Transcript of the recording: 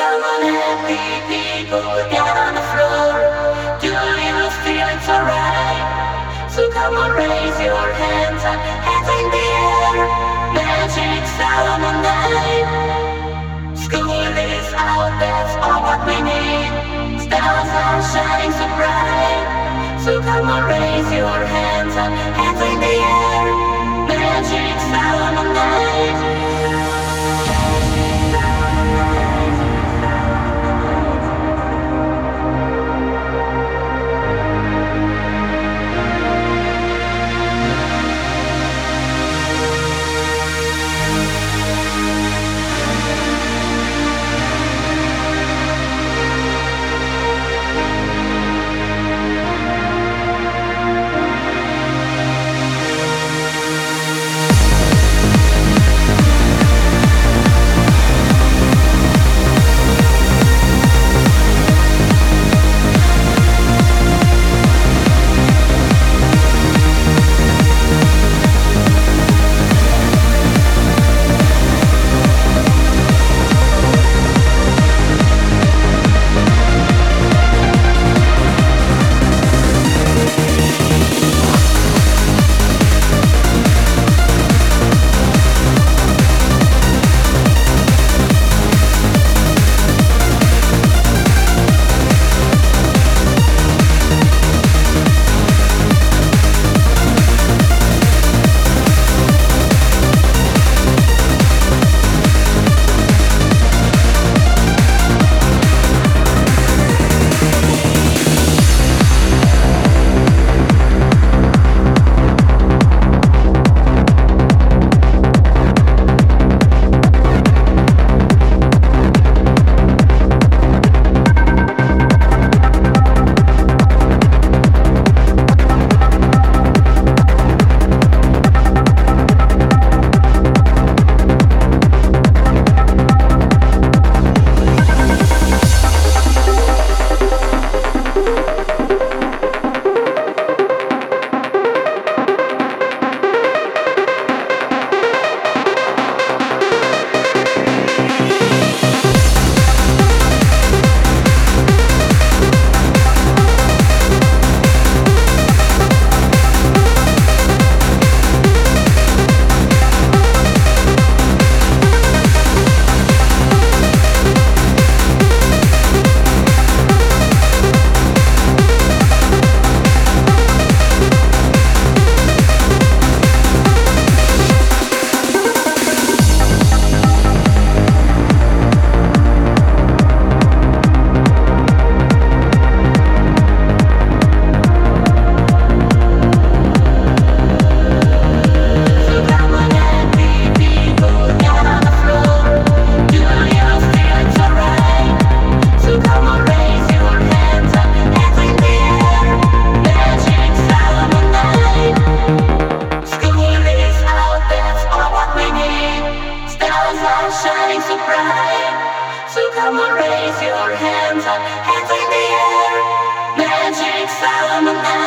come on, happy people, get on the floor. Do you feel it's alright? So come on, raise your hands up, in the air. On night. School is out, that's all what we need. Stars are shining so bright. So come on, raise your hands up, hands in. sun shining so bright. So come on, raise your hands up, hands in the air. Magic Solomon.